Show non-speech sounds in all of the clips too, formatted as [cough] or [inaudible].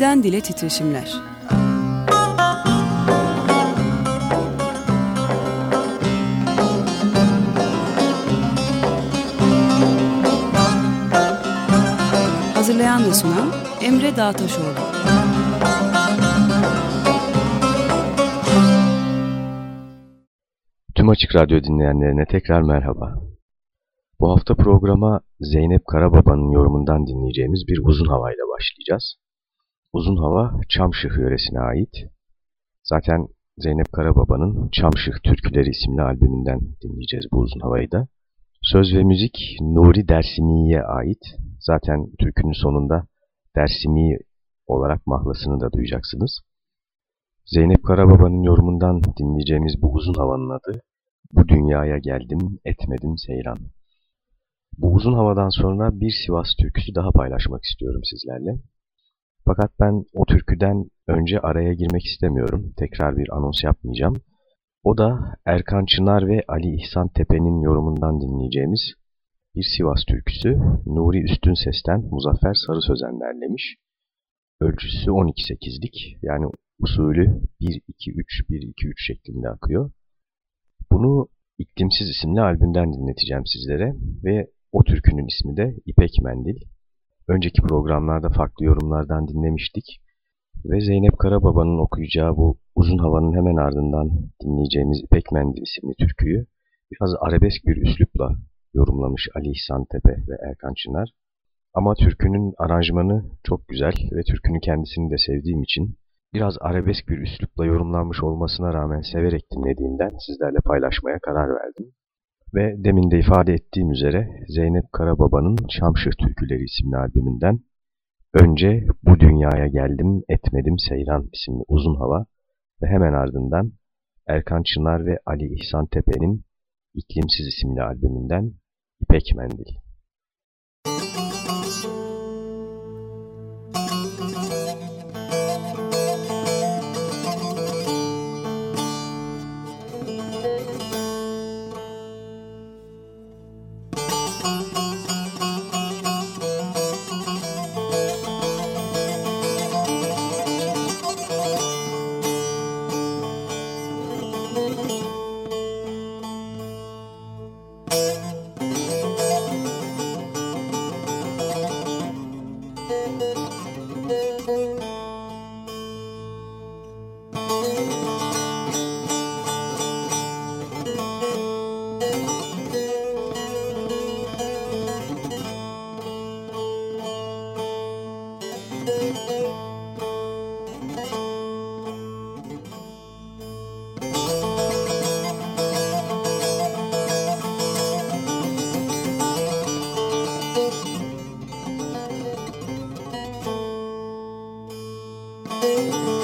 Dilden dile titreşimler. Hazırlayan ve sunan Emre Dağtaşoğlu. Tüm Açık Radyo dinleyenlerine tekrar merhaba. Bu hafta programa Zeynep Karababa'nın yorumundan dinleyeceğimiz bir uzun havayla başlayacağız. Uzun hava Çamşıh yöresine ait. Zaten Zeynep Karababa'nın Çamşıh Türküleri isimli albümünden dinleyeceğiz bu uzun havayı da. Söz ve müzik Nuri Dersimi'ye ait. Zaten türkünün sonunda Dersimi olarak mahlasını da duyacaksınız. Zeynep Karababa'nın yorumundan dinleyeceğimiz bu uzun havanın adı Bu dünyaya geldim etmedim seyran. Bu uzun havadan sonra bir Sivas türküsü daha paylaşmak istiyorum sizlerle. Fakat ben o türküden önce araya girmek istemiyorum. Tekrar bir anons yapmayacağım. O da Erkan Çınar ve Ali İhsan Tepe'nin yorumundan dinleyeceğimiz bir Sivas türküsü. Nuri Üstün Ses'ten Muzaffer Sarı Sözen derlemiş. Ölçüsü 12-8'lik yani usulü 1-2-3-1-2-3 şeklinde akıyor. Bunu İklimsiz isimli albümden dinleteceğim sizlere ve o türkünün ismi de İpek Mendil. Önceki programlarda farklı yorumlardan dinlemiştik ve Zeynep Karababa'nın okuyacağı bu uzun havanın hemen ardından dinleyeceğimiz İpek Mendil isimli türküyü biraz arabesk bir üslupla yorumlamış Ali İhsan Tepe ve Erkan Çınar. Ama türkünün aranjmanı çok güzel ve türkünün kendisini de sevdiğim için biraz arabesk bir üslupla yorumlanmış olmasına rağmen severek dinlediğimden sizlerle paylaşmaya karar verdim. Ve demin de ifade ettiğim üzere Zeynep Karababa'nın Şamşır Türküleri isimli albümünden önce Bu Dünyaya Geldim Etmedim Seyran isimli uzun hava ve hemen ardından Erkan Çınar ve Ali İhsan Tepe'nin İklimsiz isimli albümünden İpek Mendil. Bu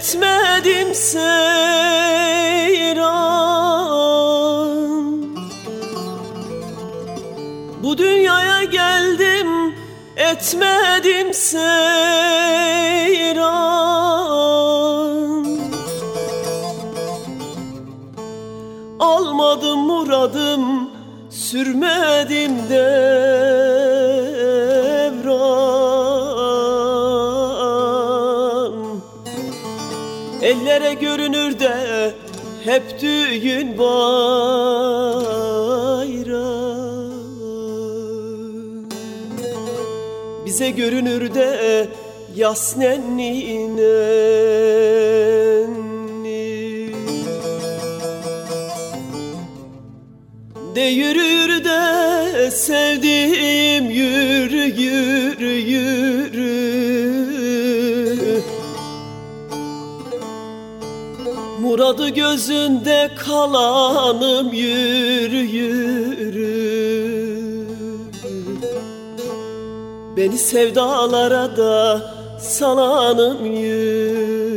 etmedim seyran. Bu dünyaya geldim etmedim Görünür de yas nenni nenni De yürü yürü de sevdiğim yürü yürü yürü Muradı gözünde kalanım yürü yürü Beni sevdalara da salanım yürü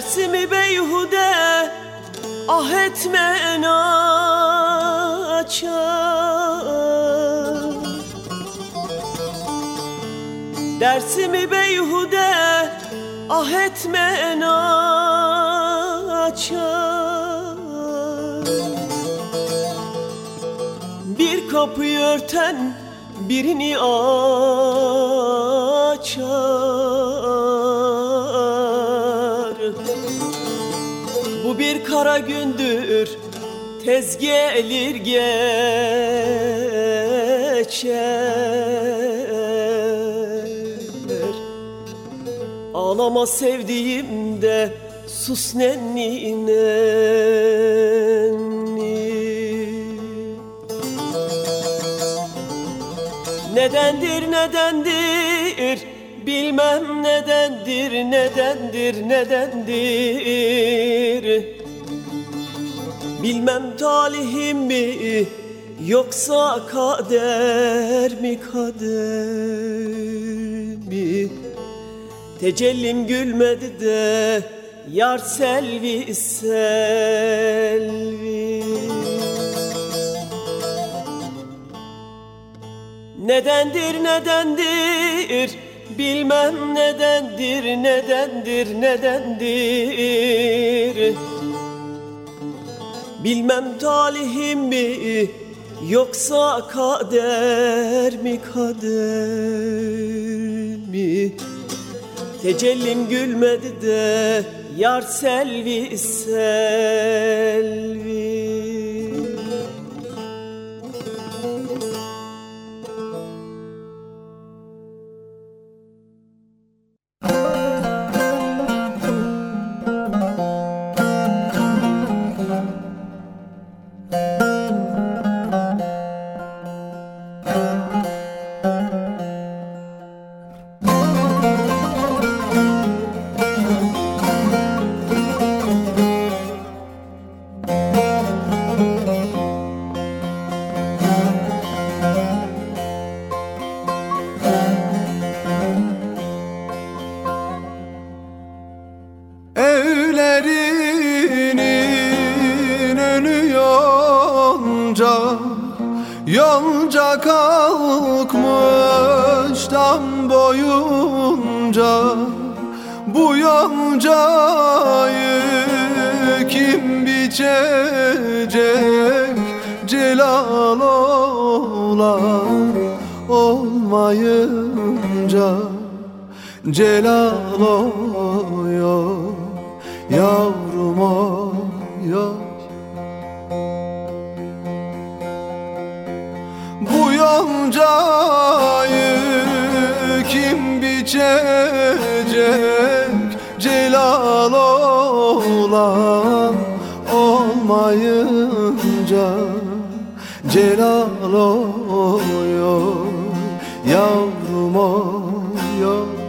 Dersimi beyhude ah etme açar Dersimi beyhude ah etme açar Bir kapıyı örten birini açar kara gündür tez gelir geçer. Ağlama sevdiğim de sus nenni nenni Nedendir nedendir bilmem nedendir nedendir nedendir Bilmem talihim mi yoksa kader mi kader mi? Tecellim gülmedi de yar selvi selvi. Nedendir nedendir bilmem nedendir nedendir nedendir Bilmem talihim mi yoksa kader mi kader mi? Tecellim gülmedi de yar selvi selvi olmayınca Celal oy yavrum oy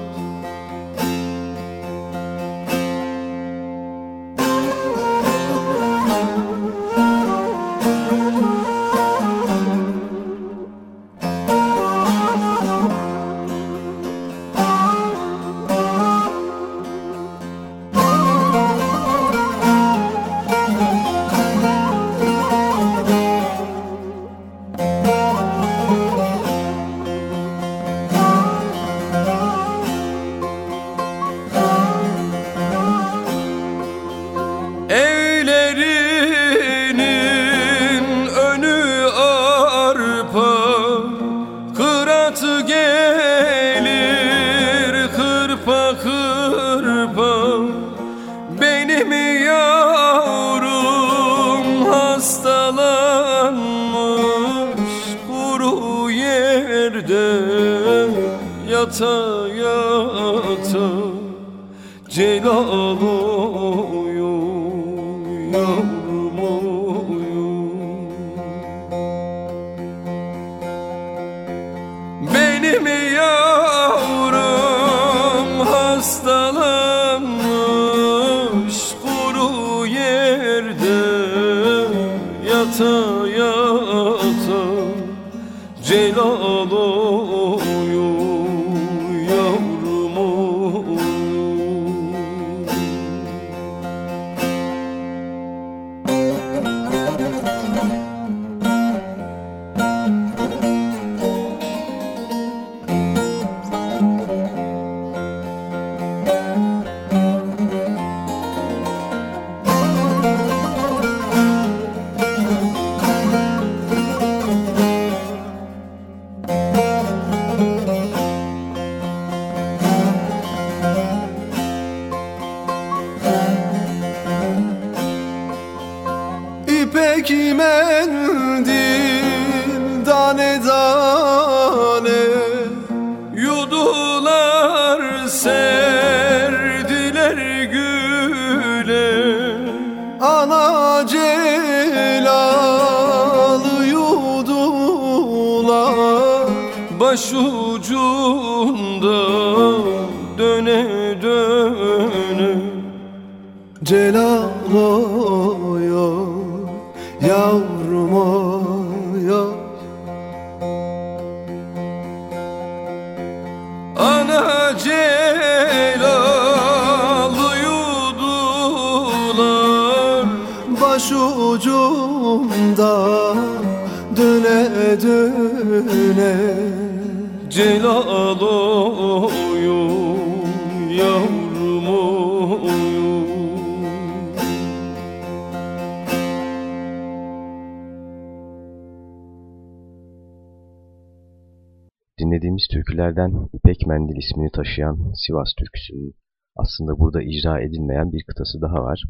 Türkülerden İpek Mendil ismini taşıyan Sivas türküsünün aslında burada icra edilmeyen bir kıtası daha var.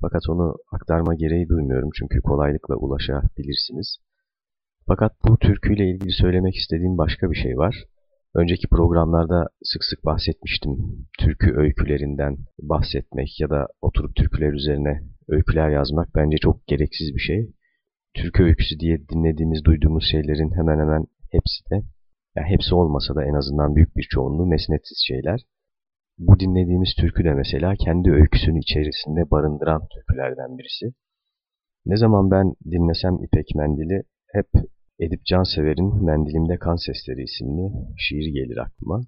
Fakat onu aktarma gereği duymuyorum çünkü kolaylıkla ulaşabilirsiniz. Fakat bu türküyle ilgili söylemek istediğim başka bir şey var. Önceki programlarda sık sık bahsetmiştim. Türkü öykülerinden bahsetmek ya da oturup türküler üzerine öyküler yazmak bence çok gereksiz bir şey. Türkü öyküsü diye dinlediğimiz, duyduğumuz şeylerin hemen hemen hepsi de, yani hepsi olmasa da en azından büyük bir çoğunluğu mesnetsiz şeyler. Bu dinlediğimiz türkü de mesela kendi öyküsünü içerisinde barındıran türkülerden birisi. Ne zaman ben dinlesem İpek Mendil'i hep Edip Cansever'in Mendilimde Kan Sesleri isimli şiir gelir aklıma.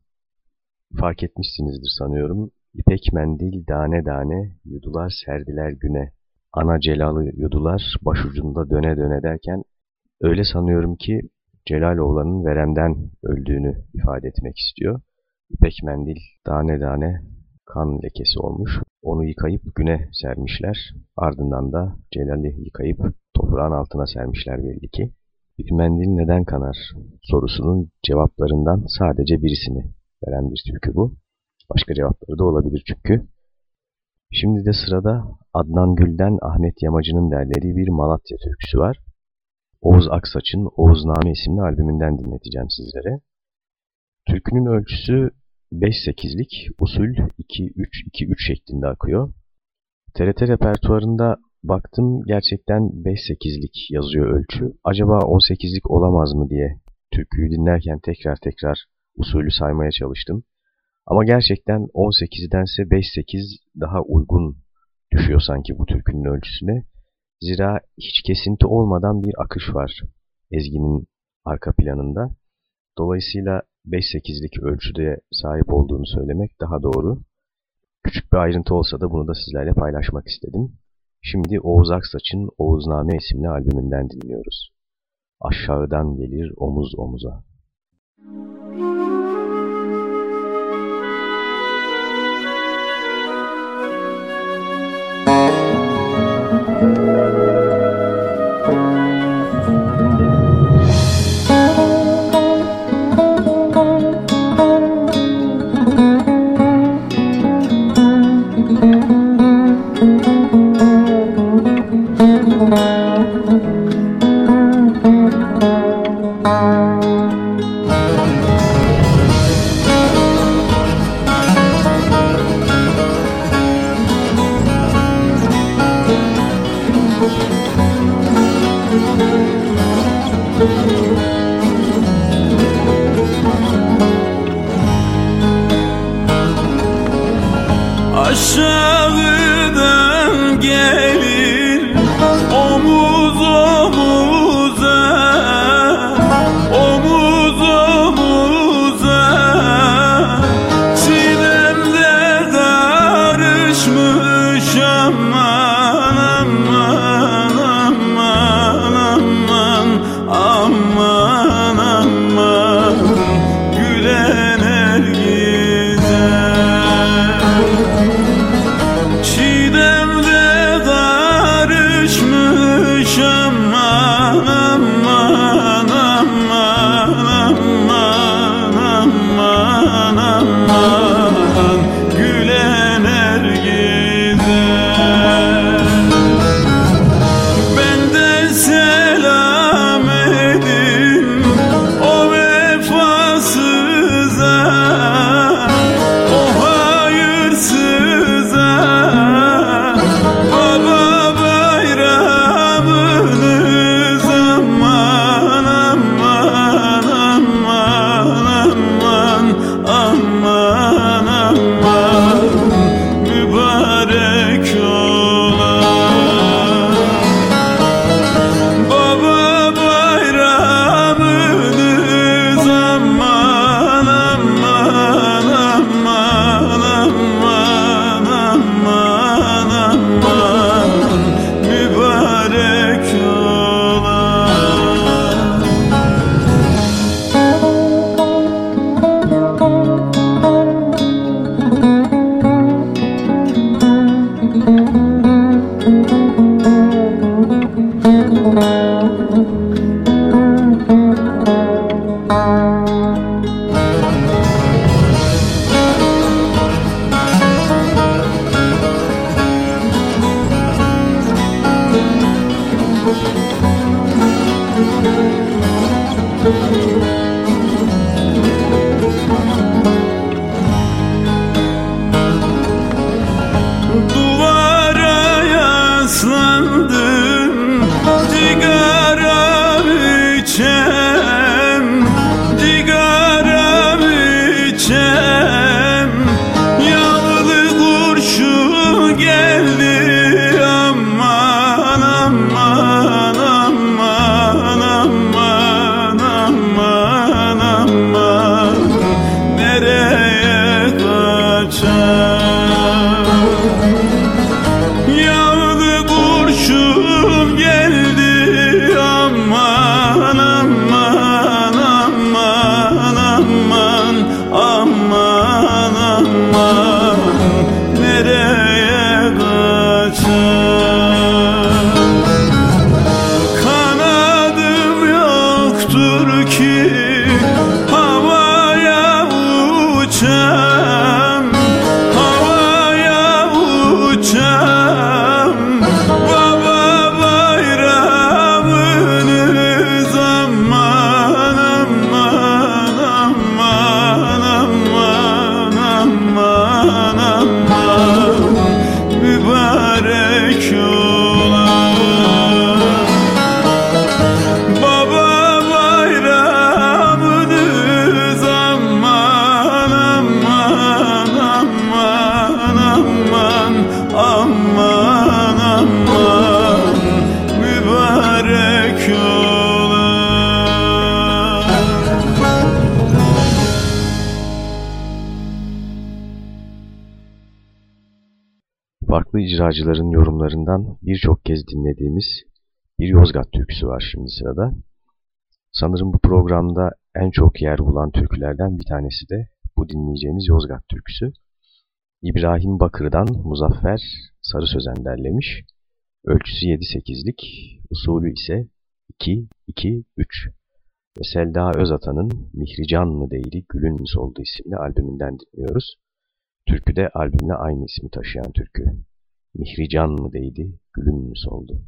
Fark etmişsinizdir sanıyorum. İpek mendil dane dane, yudular serdiler güne. Ana celalı yudular başucunda döne döne derken öyle sanıyorum ki Celaloğlan'ın veremden öldüğünü ifade etmek istiyor. İpek mendil tane tane kan lekesi olmuş. Onu yıkayıp güne sermişler. Ardından da Celal'i yıkayıp toprağın altına sermişler belli ki. Bir mendil neden kanar sorusunun cevaplarından sadece birisini veren bir türkü bu. Başka cevapları da olabilir çünkü. Şimdi de sırada Adnan Gül'den Ahmet Yamacı'nın derlediği bir Malatya türküsü var. Oğuz Aksaç'ın Oğuzname isimli albümünden dinleteceğim sizlere. Türkünün ölçüsü 5-8'lik, usul 2-3-2-3 şeklinde akıyor. TRT repertuarında baktım gerçekten 5-8'lik yazıyor ölçü. Acaba 18'lik olamaz mı diye türküyü dinlerken tekrar tekrar usulü saymaya çalıştım. Ama gerçekten 18'dense 5-8 daha uygun düşüyor sanki bu türkünün ölçüsüne. Zira hiç kesinti olmadan bir akış var ezginin arka planında. Dolayısıyla 5-8'lik ölçüde sahip olduğunu söylemek daha doğru. Küçük bir ayrıntı olsa da bunu da sizlerle paylaşmak istedim. Şimdi Oğuz Aksaç'ın Oğuzname isimli albümünden dinliyoruz. Aşağıdan gelir omuz omuza. farklı icracıların yorumlarından birçok kez dinlediğimiz bir Yozgat türküsü var şimdi sırada. Sanırım bu programda en çok yer bulan türkülerden bir tanesi de bu dinleyeceğimiz Yozgat türküsü. İbrahim Bakır'dan Muzaffer Sarı Sözen derlemiş. Ölçüsü 7-8'lik, usulü ise 2-2-3. Ve Selda Özatan'ın Mihrican mı değdi, Gülün mü soldu isimli albümünden dinliyoruz. Türkü de albümle aynı ismi taşıyan türkü. Mihrican mı değdi, Gülün mü soldu.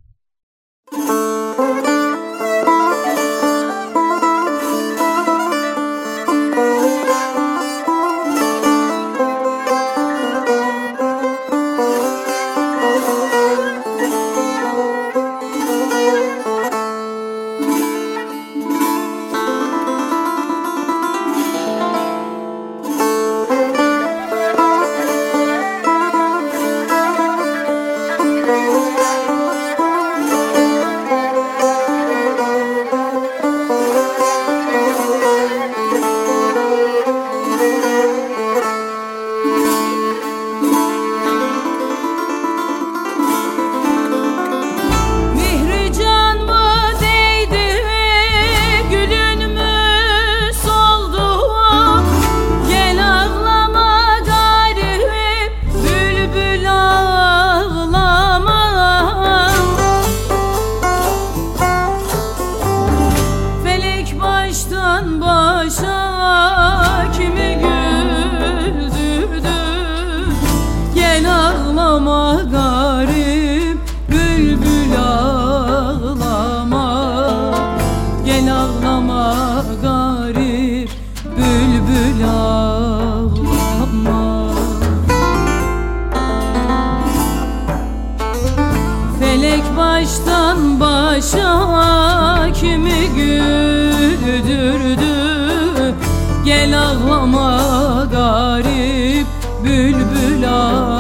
Sevda kimi güldürdü. Gel ağlama garip bülbül ağ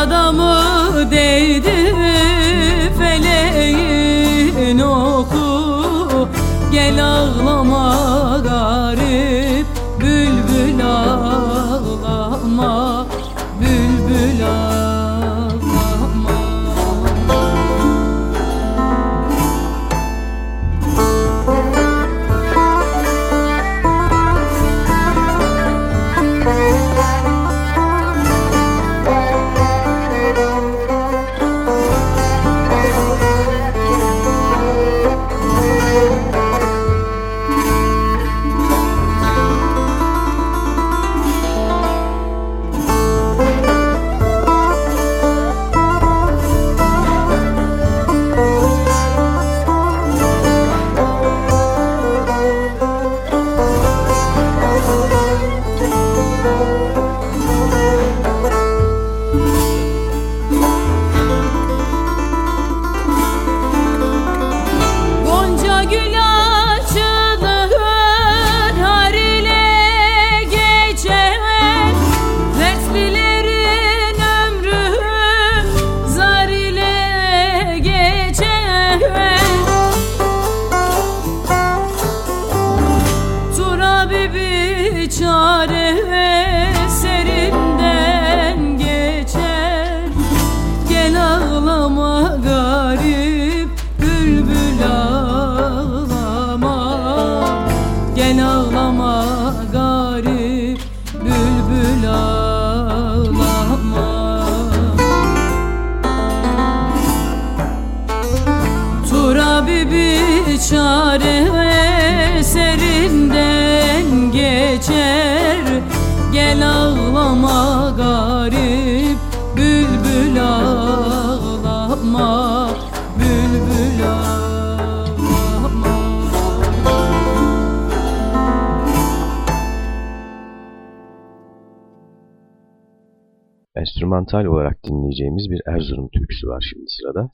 adamı değdi feleğin oku. Gel ağlama. Eserinden geçer Gel ağlama garip bülbül ağlama Bülbül ağlama Enstrümantal olarak dinleyeceğimiz bir Erzurum türküsü var şimdi sırada.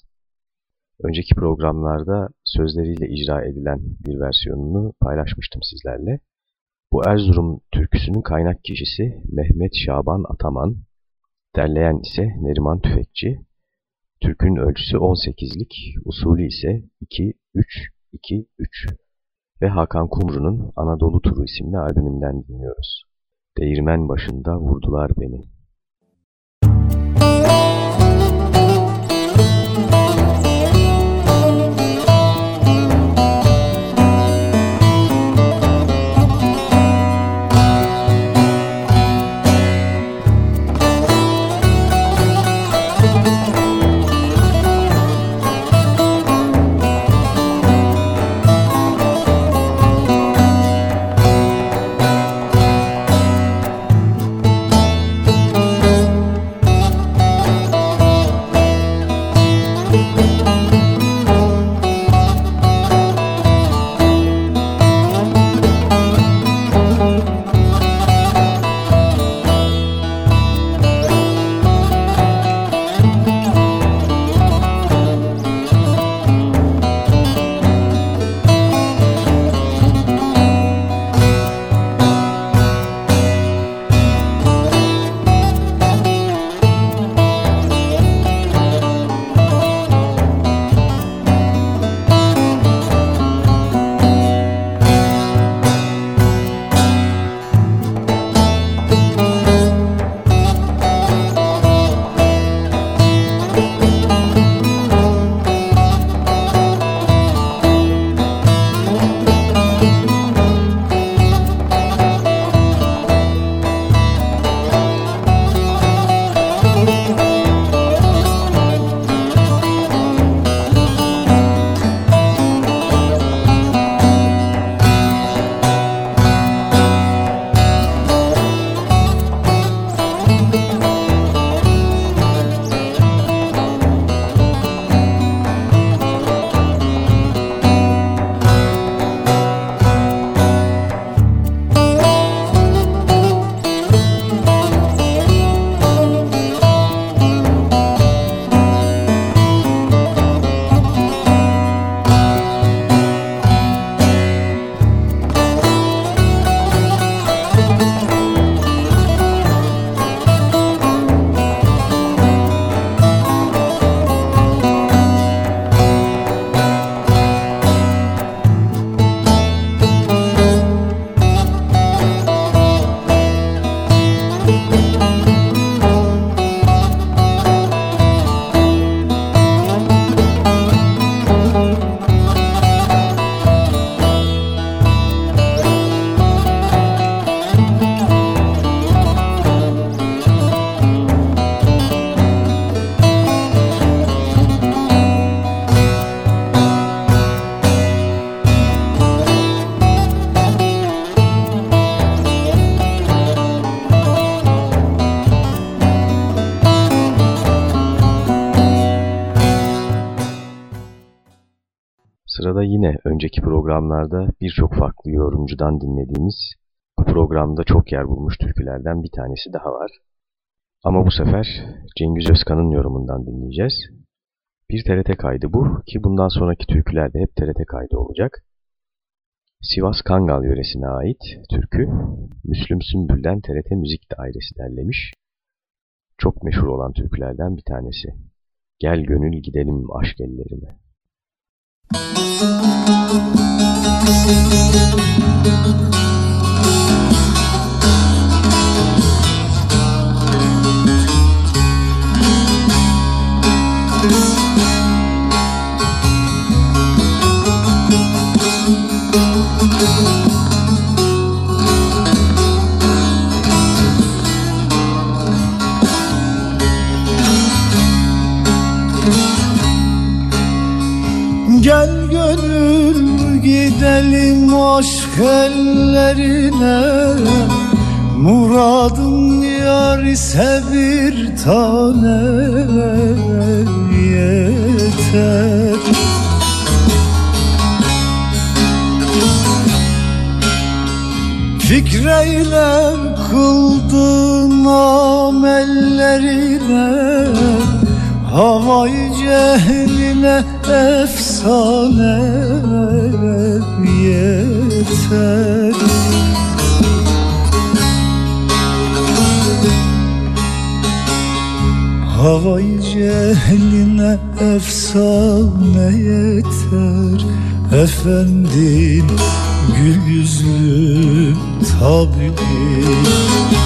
Önceki programlarda sözleriyle icra edilen bir versiyonunu paylaşmıştım sizlerle. Bu Erzurum türküsünün kaynak kişisi Mehmet Şaban Ataman, derleyen ise Neriman Tüfekçi. Türkün ölçüsü 18'lik, usulü ise 2-3-2-3 ve Hakan Kumru'nun Anadolu Turu isimli albümünden dinliyoruz. Değirmen başında vurdular beni. Önceki programlarda birçok farklı yorumcudan dinlediğimiz, bu programda çok yer bulmuş türkülerden bir tanesi daha var. Ama bu sefer Cengiz Özkan'ın yorumundan dinleyeceğiz. Bir TRT kaydı bu ki bundan sonraki türküler de hep TRT kaydı olacak. Sivas Kangal yöresine ait türkü Müslüm Sümbül'den TRT Müzik Dairesi derlemiş. Çok meşhur olan türkülerden bir tanesi. Gel gönül gidelim aşk ellerine. Gel gönül gidelim aşk ellerine. Muradın yar ise bir tane. Yeter. Fikreyle kıldığın amellerine Havayı cehline efsane yeter. Havayı cehline efsane yeter. Efendim gül yüzlü tabibim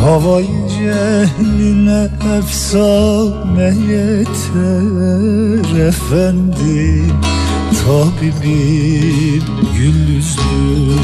Havayı cehline efsane yeter efendim. Tabibim gül yüzlü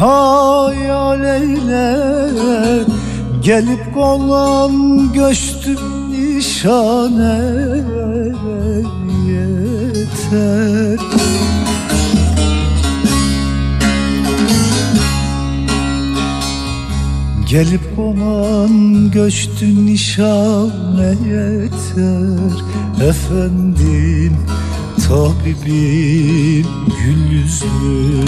hayal eyle Gelip konan göçtüm nişane yeter. Gelip konan göçtü nişane yeter. Efendim tabibim gül yüzlüm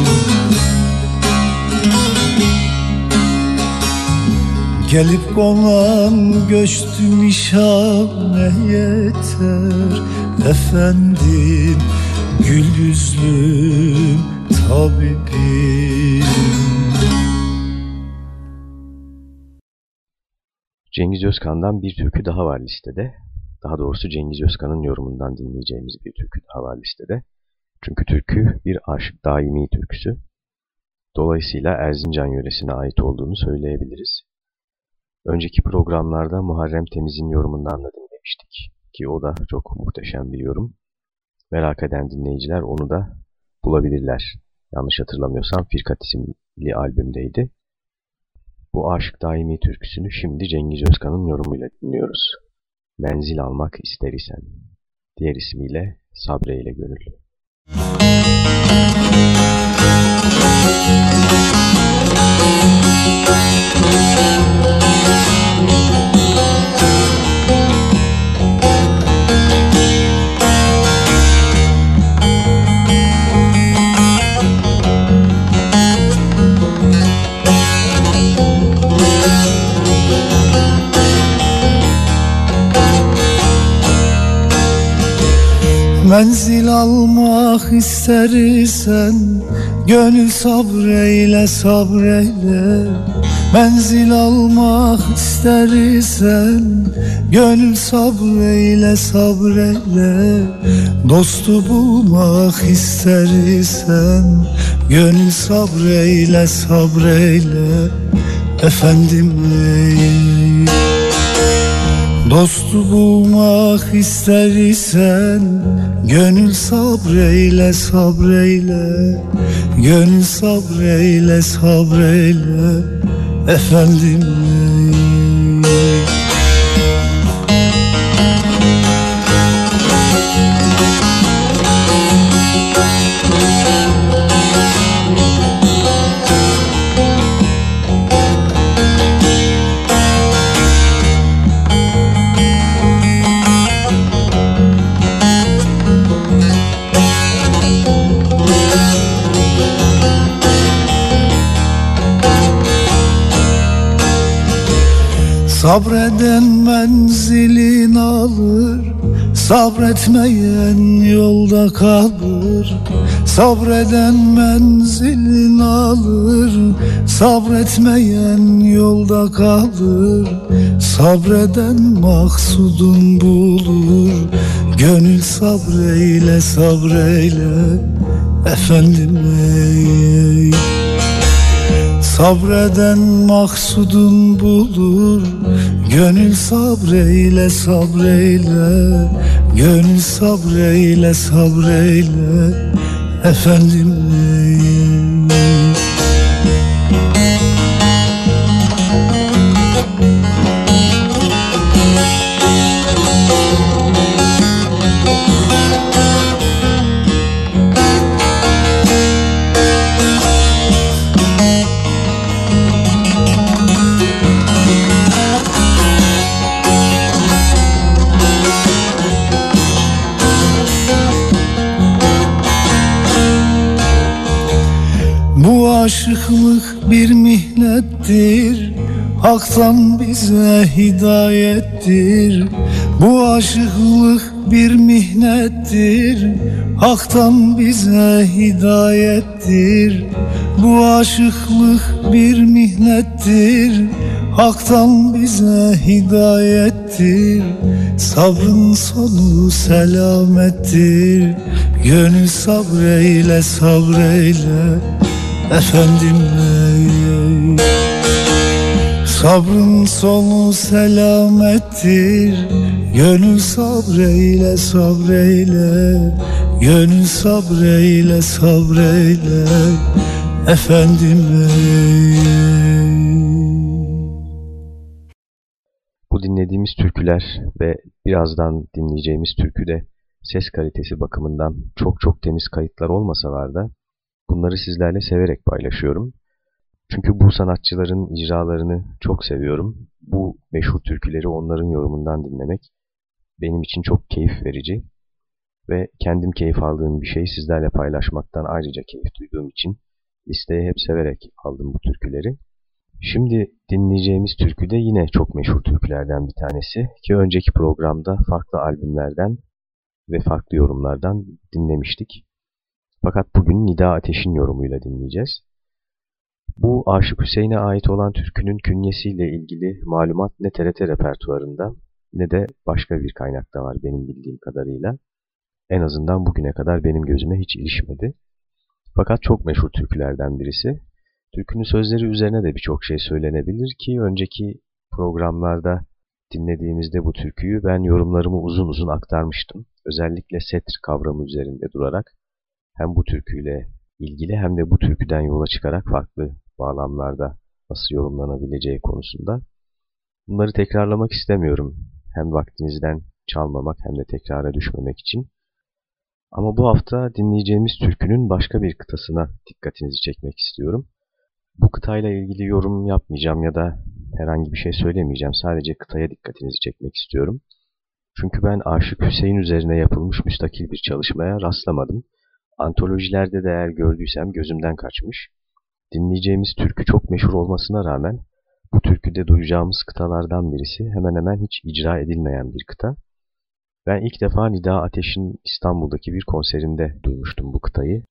Gelip konan göçtü nişane yeter Efendim gül yüzlüm tabibim Cengiz Özkan'dan bir türkü daha var listede. Daha doğrusu Cengiz Özkan'ın yorumundan dinleyeceğimiz bir türkü daha var listede. Çünkü türkü bir aşık daimi türküsü. Dolayısıyla Erzincan yöresine ait olduğunu söyleyebiliriz. Önceki programlarda Muharrem Temiz'in yorumundan da dinlemiştik. Ki o da çok muhteşem bir yorum. Merak eden dinleyiciler onu da bulabilirler. Yanlış hatırlamıyorsam Firkat isimli albümdeydi. Bu Aşık Daimi türküsünü şimdi Cengiz Özkan'ın yorumuyla dinliyoruz. Menzil almak ister isen. Diğer ismiyle Sabreyle Gönül. Menzil almak istersen Gönül sabreyle sabreyle Menzil almak istersen Gönül sabreyle sabreyle. Dostu bulmak istersen Gönül sabreyle sabreyle. Efendim ey Dostu bulmak istersen Gönül sabreyle sabreyle. Gönül sabreyle sabreyle Efendim Sabreden menzilin alır Sabretmeyen yolda kalır. Sabreden menzilin alır Sabretmeyen yolda kalır. Sabreden maksudun bulur Gönül sabreyle sabreyle Efendim ey Sabreden maksudun bulur Gönül sabreyle sabreyle. Gönül sabreyle sabreyle. Efendim aşıklık bir mihnettir. Hak'tan bize hidayettir. Bu aşıklık bir mihnettir. Hak'tan bize hidayettir. Bu aşıklık bir mihnettir. Hak'tan bize hidayettir. Sabrın sonu selamettir. Gönül sabreyle sabreyle Efendim Sabrın sonu selamettir. Gönül sabreyle sabreyle. Gönül sabreyle sabreyle. Efendim Bu dinlediğimiz türküler ve birazdan dinleyeceğimiz türküde ses kalitesi bakımından çok çok temiz kayıtlar olmasalar da bunları sizlerle severek paylaşıyorum. Çünkü bu sanatçıların icralarını çok seviyorum. Bu meşhur türküleri onların yorumundan dinlemek benim için çok keyif verici ve kendim keyif aldığım bir şey sizlerle paylaşmaktan ayrıca keyif duyduğum için listeye hep severek aldım bu türküleri. Şimdi dinleyeceğimiz türkü de yine çok meşhur türkülerden bir tanesi ki önceki programda farklı albümlerden ve farklı yorumlardan dinlemiştik. Fakat bugün Nida Ateş'in yorumuyla dinleyeceğiz. Bu Aşık Hüseyin'e ait olan türkünün künyesiyle ilgili malumat ne TRT repertuarında ne de başka bir kaynakta var benim bildiğim kadarıyla. En azından bugüne kadar benim gözüme hiç ilişmedi. Fakat çok meşhur türkülerden birisi. Türkünün sözleri üzerine de birçok şey söylenebilir ki önceki programlarda dinlediğimizde bu türküyü ben yorumlarımı uzun uzun aktarmıştım. Özellikle setr kavramı üzerinde durarak hem bu türküyle ilgili hem de bu türküden yola çıkarak farklı bağlamlarda nasıl yorumlanabileceği konusunda. Bunları tekrarlamak istemiyorum. Hem vaktinizden çalmamak hem de tekrara düşmemek için. Ama bu hafta dinleyeceğimiz türkünün başka bir kıtasına dikkatinizi çekmek istiyorum. Bu kıtayla ilgili yorum yapmayacağım ya da herhangi bir şey söylemeyeceğim. Sadece kıtaya dikkatinizi çekmek istiyorum. Çünkü ben Aşık Hüseyin üzerine yapılmış müstakil bir çalışmaya rastlamadım. Antolojilerde de eğer gördüysem gözümden kaçmış. Dinleyeceğimiz türkü çok meşhur olmasına rağmen bu türküde duyacağımız kıtalardan birisi hemen hemen hiç icra edilmeyen bir kıta. Ben ilk defa Nida Ateş'in İstanbul'daki bir konserinde duymuştum bu kıtayı.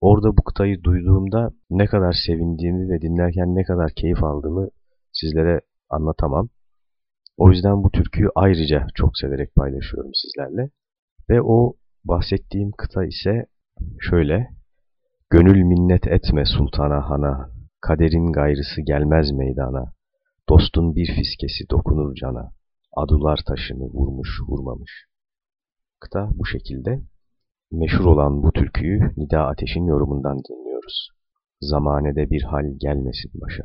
Orada bu kıtayı duyduğumda ne kadar sevindiğimi ve dinlerken ne kadar keyif aldığımı sizlere anlatamam. O yüzden bu türküyü ayrıca çok severek paylaşıyorum sizlerle. Ve o bahsettiğim kıta ise şöyle. Gönül minnet etme sultana hana, kaderin gayrısı gelmez meydana. Dostun bir fiskesi dokunur cana, adular taşını vurmuş vurmamış. Kıta bu şekilde. Meşhur olan bu türküyü Nida Ateş'in yorumundan dinliyoruz. Zamanede bir hal gelmesin başa.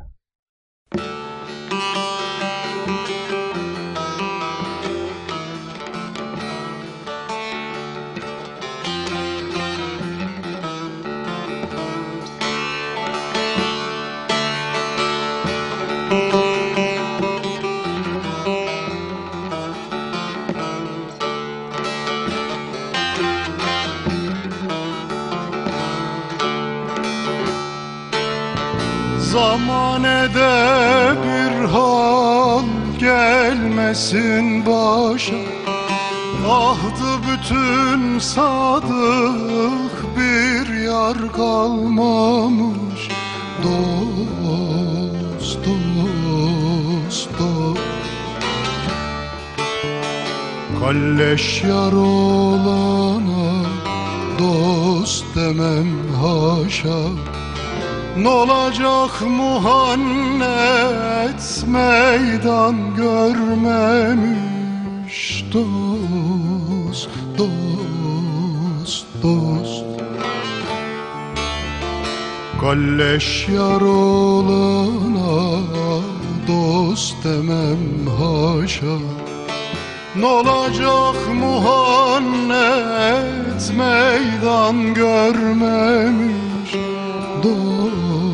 Gelmesin başa Ahdı bütün sadık bir yar kalmamış. Dost, dost, dost. Kalleş yar olana dost demem haşa N'olacak muhannet meydan görmemiş dost, dost, dost. Kalleş yar olana dost demem haşa. N'olacak muhannet meydan görmemiş Dost,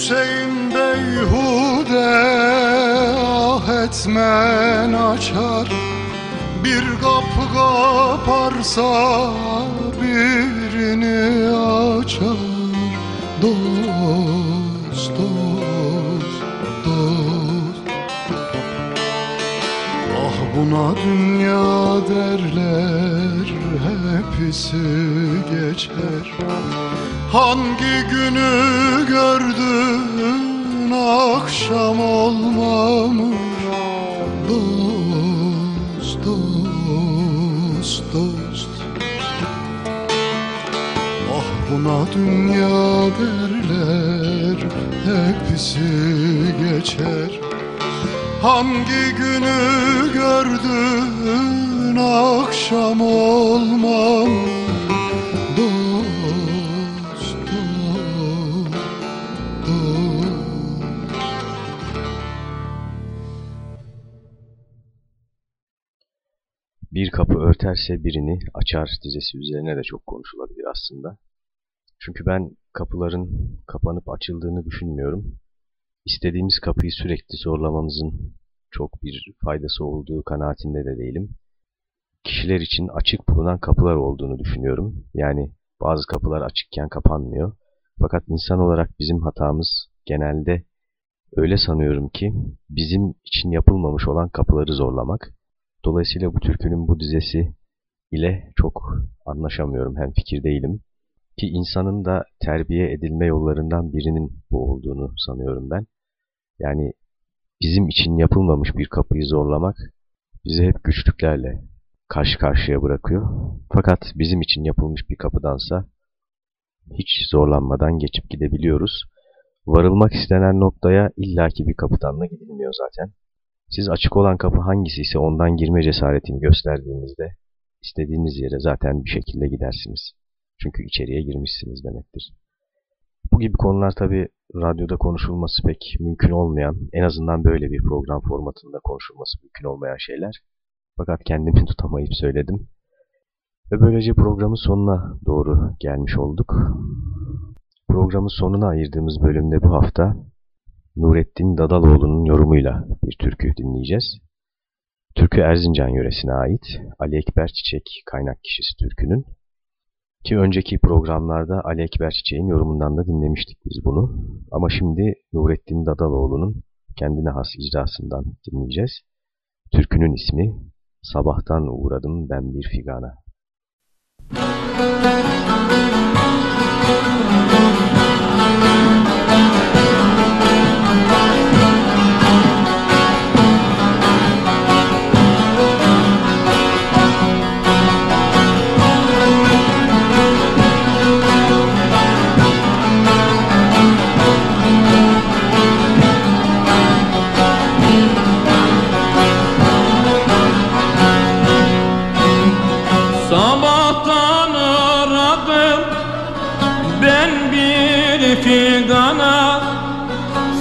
Hüseyin beyhude ah etmen açar. Bir kapı kaparsa birini açar. Dost, dost, dost. Ah buna dünya derler hepsi geçer Hangi günü gördün akşam olmamış Dost, dost, dost Ah buna dünya derler hepsi geçer. Hangi günü gördün akşam olmamış örterse birini açar dizesi üzerine de çok konuşulabilir aslında. Çünkü ben kapıların kapanıp açıldığını düşünmüyorum. İstediğimiz kapıyı sürekli zorlamamızın çok bir faydası olduğu kanaatinde de değilim. Kişiler için açık bulunan kapılar olduğunu düşünüyorum. Yani bazı kapılar açıkken kapanmıyor. Fakat insan olarak bizim hatamız genelde öyle sanıyorum ki bizim için yapılmamış olan kapıları zorlamak. Dolayısıyla bu türkünün bu dizesi ile çok anlaşamıyorum, hem fikir değilim. Ki insanın da terbiye edilme yollarından birinin bu olduğunu sanıyorum ben. Yani bizim için yapılmamış bir kapıyı zorlamak bizi hep güçlüklerle karşı karşıya bırakıyor. Fakat bizim için yapılmış bir kapıdansa hiç zorlanmadan geçip gidebiliyoruz. Varılmak istenen noktaya illaki bir kapıdan da gidilmiyor zaten. Siz açık olan kapı hangisi ise ondan girme cesaretini gösterdiğinizde istediğiniz yere zaten bir şekilde gidersiniz. Çünkü içeriye girmişsiniz demektir. Bu gibi konular tabi radyoda konuşulması pek mümkün olmayan, en azından böyle bir program formatında konuşulması mümkün olmayan şeyler. Fakat kendimi [laughs] tutamayıp söyledim. Ve böylece programın sonuna doğru gelmiş olduk. Programın sonuna ayırdığımız bölümde bu hafta Nurettin Dadaloğlu'nun yorumuyla bir türkü dinleyeceğiz. Türkü Erzincan yöresine ait Ali Ekber Çiçek kaynak kişisi türkünün. Ki önceki programlarda Ali Ekber Çiçek'in yorumundan da dinlemiştik biz bunu. Ama şimdi Nurettin Dadaloğlu'nun kendine has icrasından dinleyeceğiz. Türkünün ismi Sabahtan Uğradım Ben Bir Figana. Sabahtan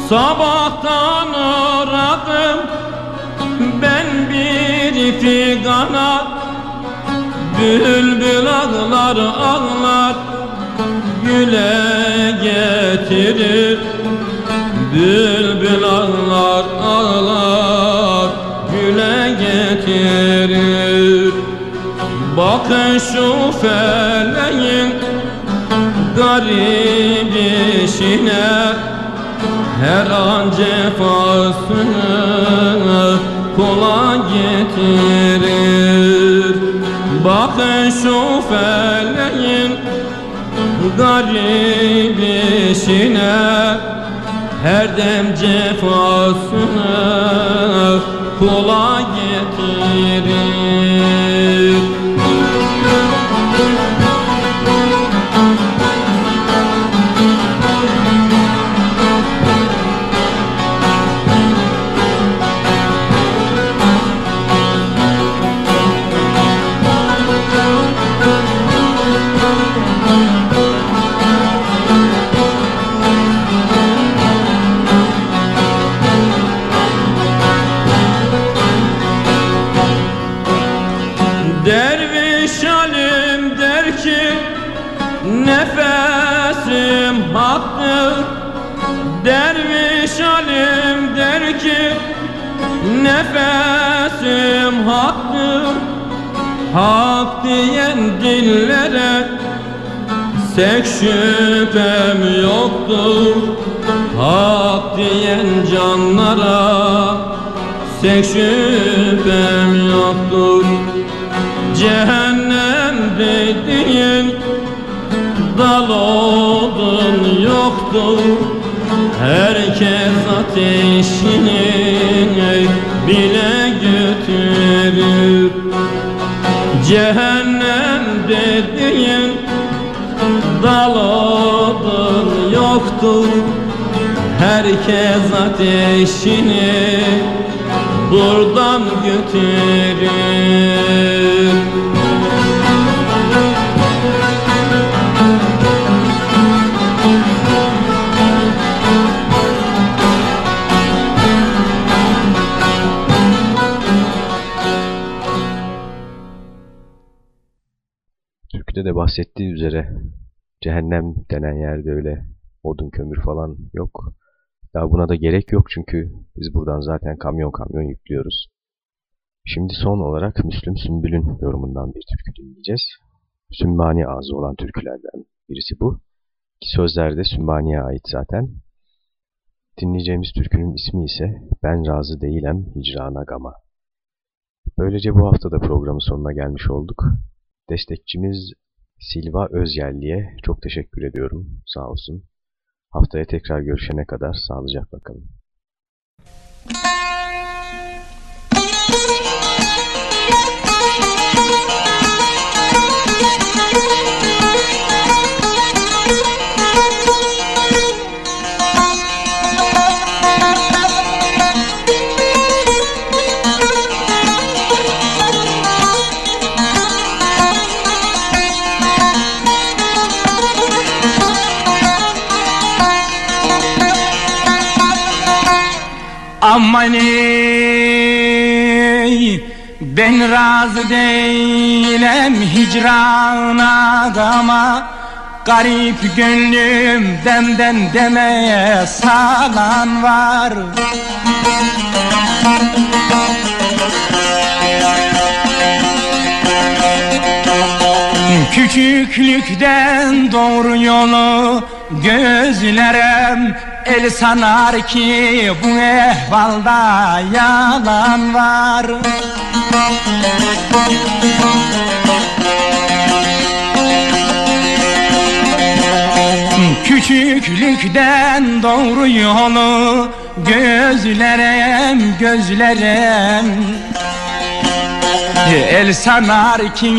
Sabahtan aradım ben bir figana Bülbül ağlar ağlar güle getirir. Bülbül ağlar ağlar güle getirir. Bakın şu feleğin garip işine Her an cefasını kola getirir. Bakın şu feleğin garip işine Her dem cefasını kola getirir Sek şüphem yoktur Hak diyen canlara. Sek şüphem yoktur Cehennem dediğin dal olur yoktur. Herkes ateşini bile götürür. Cehennem dediğin dal yoktur Herkes ateşini buradan götürür. De bahsettiği üzere cehennem denen yerde öyle odun kömür falan yok. Daha buna da gerek yok çünkü biz buradan zaten kamyon kamyon yüklüyoruz. Şimdi son olarak Müslüm Sümbül'ün yorumundan bir türkü dinleyeceğiz. Sümmani ağzı olan türkülerden birisi bu. Ki sözler de Sümmani'ye ait zaten. Dinleyeceğimiz türkünün ismi ise Ben Razı Değilem Hicrana Gama. Böylece bu haftada programın sonuna gelmiş olduk. Destekçimiz Silva Özyelli'ye çok teşekkür ediyorum. Sağ olsun. Haftaya tekrar görüşene kadar sağlıcakla kalın. Aman ey ben razı değilim hicrana gama Garip gönlüm demden demeye salan var Küçüklükten doğru yolu gözlerim El sanar ki bu ehvalda yalan var. Küçüklükten doğru yolu gözlerim gözlerim El sanar ki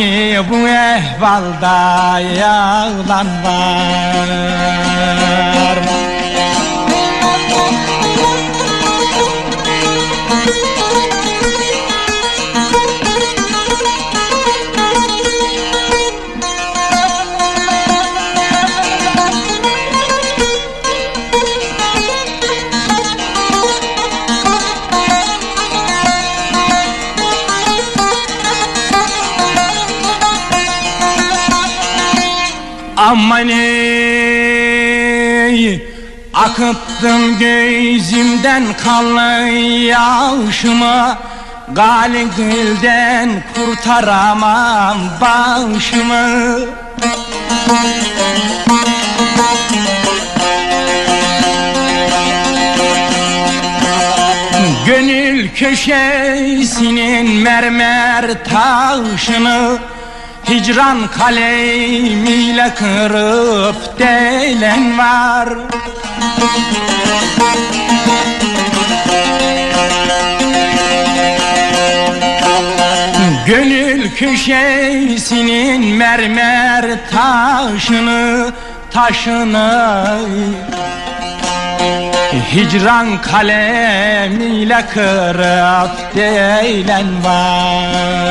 bu ehvalda yalan var Aman ey Akıttım gözümden kanlı yaşımı Galip dilden kurtaramam başımı Gönül köşesinin mermer taşını Hicran kalemiyle kırıp delen var. Gönül köşesinin mermer taşını Taşını. Hicran kalemiyle kırıp delen var